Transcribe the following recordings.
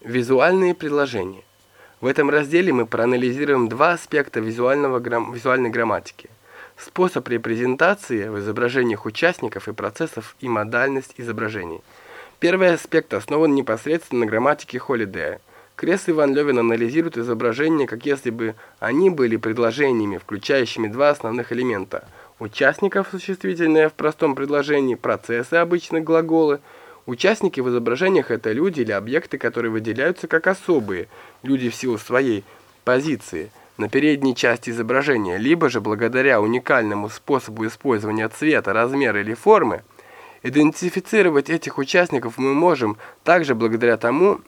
Визуальные предложения. В этом разделе мы проанализируем два аспекта визуального, грам, визуальной грамматики. Способ репрезентации в изображениях участников и процессов и модальность изображений. Первый аспект основан непосредственно на грамматике Холидея. Кресс и Ван Левен анализируют изображения, как если бы они были предложениями, включающими два основных элемента. Участников, существительное в простом предложении, процессы, обычно глаголы – Участники в изображениях – это люди или объекты, которые выделяются как особые, люди в силу своей позиции на передней части изображения, либо же благодаря уникальному способу использования цвета, размера или формы. Идентифицировать этих участников мы можем также благодаря тому,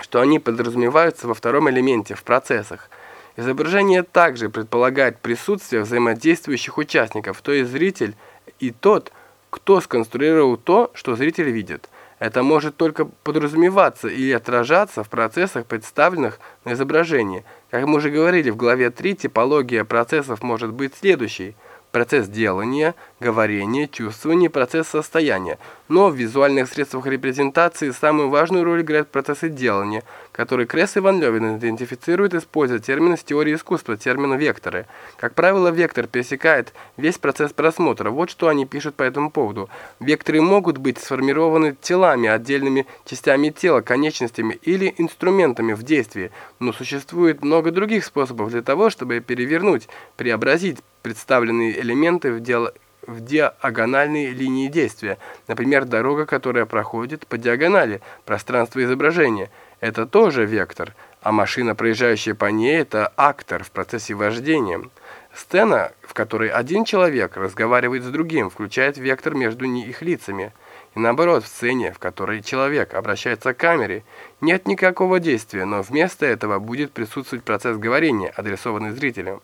что они подразумеваются во втором элементе, в процессах. Изображение также предполагает присутствие взаимодействующих участников, то есть зритель и тот, кто сконструировал то, что зритель видит. Это может только подразумеваться или отражаться в процессах, представленных на изображении. Как мы уже говорили в главе 3, типология процессов может быть следующей – процесс делания, говорения, чувствования, процесс состояния. Но в визуальных средствах репрезентации самую важную роль играют процессы делания, которые Кресс и Ван Левин идентифицируют, используя термин из теории искусства, термин «векторы». Как правило, вектор пересекает весь процесс просмотра. Вот что они пишут по этому поводу. Векторы могут быть сформированы телами, отдельными частями тела, конечностями или инструментами в действии, но существует много других способов для того, чтобы перевернуть, преобразить, представленные элементы в, диал... в диагональной линии действия. Например, дорога, которая проходит по диагонали пространства изображения. Это тоже вектор, а машина, проезжающая по ней, это актор в процессе вождения. Сцена, в которой один человек разговаривает с другим, включает вектор между их лицами. И наоборот, в сцене, в которой человек обращается к камере, нет никакого действия, но вместо этого будет присутствовать процесс говорения, адресованный зрителям.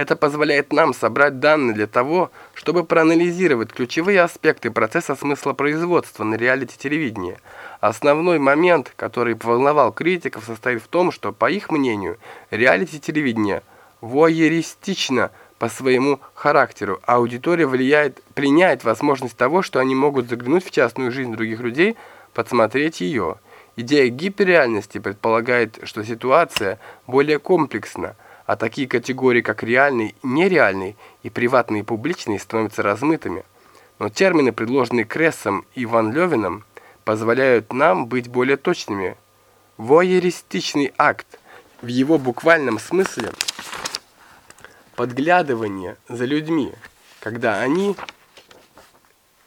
Это позволяет нам собрать данные для того, чтобы проанализировать ключевые аспекты процесса смысла производства на реалити-телевидении. Основной момент, который волновал критиков, состоит в том, что, по их мнению, реалити-телевидение воеристично по своему характеру. Аудитория влияет, пленяет возможность того, что они могут заглянуть в частную жизнь других людей, подсмотреть ее. Идея гиперреальности предполагает, что ситуация более комплексна, а такие категории, как реальный, нереальный и приватный и публичный, становятся размытыми. Но термины, предложенные Крессом и Ван Левином, позволяют нам быть более точными. Воеристичный акт в его буквальном смысле подглядывание за людьми, когда они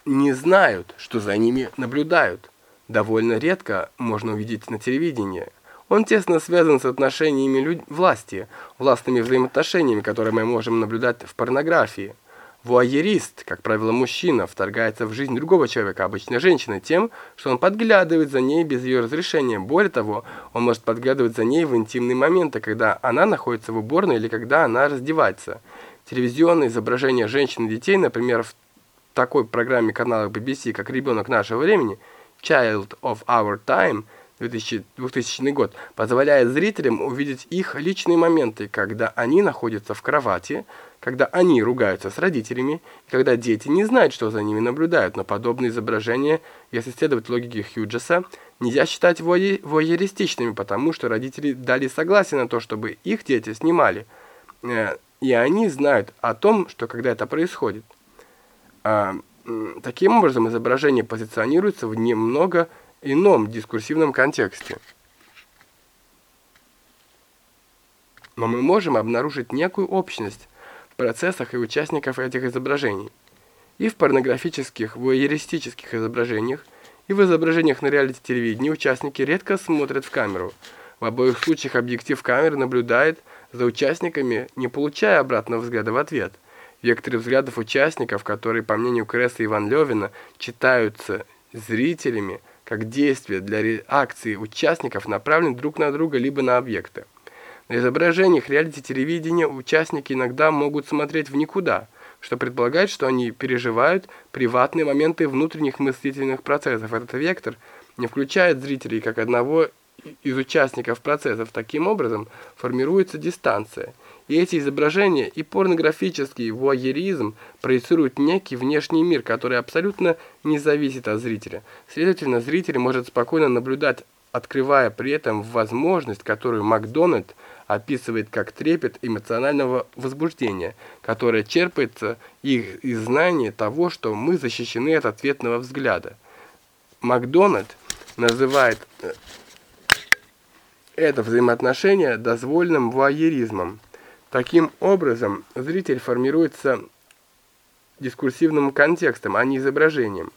не знают, что за ними наблюдают, довольно редко можно увидеть на телевидении. Он тесно связан с отношениями люд... власти, властными взаимоотношениями, которые мы можем наблюдать в порнографии. Вуайерист, как правило мужчина, вторгается в жизнь другого человека, обычно женщины, тем, что он подглядывает за ней без ее разрешения. Более того, он может подглядывать за ней в интимные моменты, когда она находится в уборной или когда она раздевается. Телевизионные изображения женщин и детей, например, в такой программе канала BBC, как «Ребенок нашего времени», «Child of Our Time», 2000, 2000 год, позволяет зрителям увидеть их личные моменты, когда они находятся в кровати, когда они ругаются с родителями, когда дети не знают, что за ними наблюдают, но подобные изображения, если следовать логике Хьюджеса, нельзя считать воеристичными, потому что родители дали согласие на то, чтобы их дети снимали, э, и они знают о том, что когда это происходит. А, таким образом, изображение позиционируется в немного ином дискурсивном контексте. Но мы можем обнаружить некую общность в процессах и участников этих изображений. И в порнографических, воеристических изображениях, и в изображениях на реалити-телевидении участники редко смотрят в камеру. В обоих случаях объектив камеры наблюдает за участниками, не получая обратного взгляда в ответ. Векторы взглядов участников, которые, по мнению Кресса и Иван Левина, читаются зрителями – как действия для реакции участников направлены друг на друга либо на объекты. На изображениях реалити-телевидения участники иногда могут смотреть в никуда, что предполагает, что они переживают приватные моменты внутренних мыслительных процессов. Этот вектор не включает зрителей как одного из участников процессов. Таким образом формируется дистанция – и эти изображения и порнографический вуайеризм проецируют некий внешний мир, который абсолютно не зависит от зрителя. Следовательно, зритель может спокойно наблюдать открывая при этом возможность, которую Макдональд описывает как трепет эмоционального возбуждения, которое черпается их из знания того, что мы защищены от ответного взгляда. Макдональд называет э, это взаимоотношение дозволенным вуайеризмом. Таким образом, зритель формируется дискурсивным контекстом, а не изображением.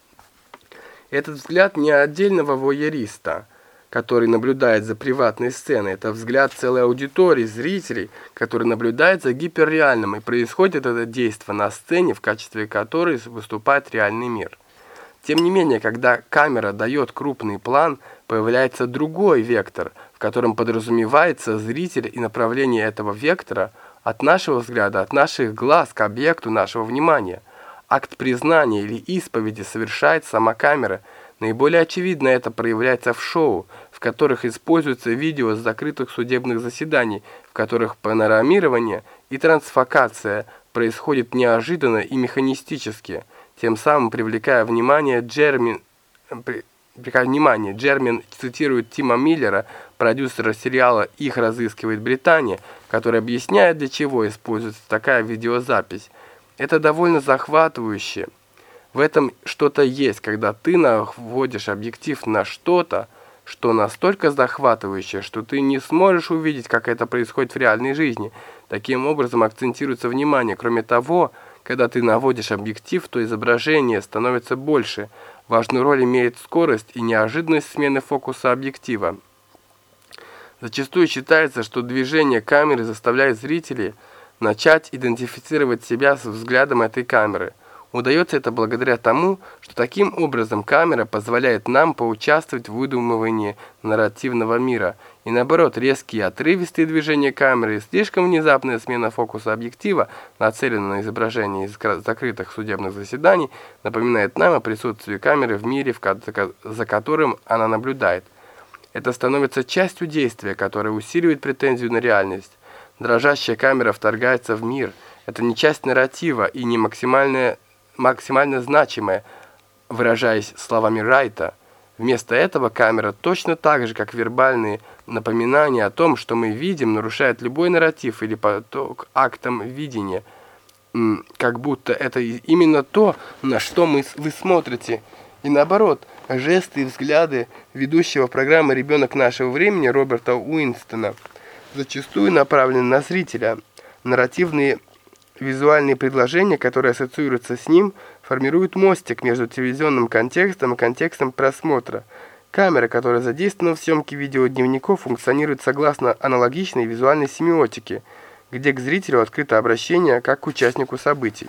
Этот взгляд не отдельного вуайериста, который наблюдает за приватной сценой, это взгляд целой аудитории, зрителей, который наблюдает за гиперреальным, и происходит это действие на сцене, в качестве которой выступает реальный мир. Тем не менее, когда камера дает крупный план, появляется другой вектор, в котором подразумевается зритель и направление этого вектора от нашего взгляда, от наших глаз к объекту нашего внимания. Акт признания или исповеди совершает сама камера. Наиболее очевидно это проявляется в шоу, в которых используется видео с закрытых судебных заседаний, в которых панорамирование и трансфокация происходят неожиданно и механистически – тем самым привлекая внимание Джермин... Привлекая внимание, Джермин цитирует Тима Миллера, продюсера сериала «Их разыскивает Британия», который объясняет, для чего используется такая видеозапись. Это довольно захватывающе. В этом что-то есть, когда ты наводишь объектив на что-то, что настолько захватывающее, что ты не сможешь увидеть, как это происходит в реальной жизни. Таким образом акцентируется внимание. Кроме того, когда ты наводишь объектив, то изображение становится больше. Важную роль имеет скорость и неожиданность смены фокуса объектива. Зачастую считается, что движение камеры заставляет зрителей начать идентифицировать себя с взглядом этой камеры – Удается это благодаря тому, что таким образом камера позволяет нам поучаствовать в выдумывании нарративного мира. И наоборот, резкие отрывистые движения камеры и слишком внезапная смена фокуса объектива, нацеленная на изображение из закрытых судебных заседаний, напоминает нам о присутствии камеры в мире, за которым она наблюдает. Это становится частью действия, которое усиливает претензию на реальность. Дрожащая камера вторгается в мир. Это не часть нарратива и не максимальная максимально значимое, выражаясь словами Райта. Вместо этого камера точно так же, как вербальные напоминания о том, что мы видим, нарушает любой нарратив или поток актом видения, как будто это именно то, на что мы, вы смотрите. И наоборот, жесты и взгляды ведущего программы «Ребенок нашего времени» Роберта Уинстона зачастую направлены на зрителя. Нарративные Визуальные предложения, которые ассоциируются с ним, формируют мостик между телевизионным контекстом и контекстом просмотра. Камера, которая задействована в съемке видеодневников, функционирует согласно аналогичной визуальной семиотике, где к зрителю открыто обращение как к участнику событий.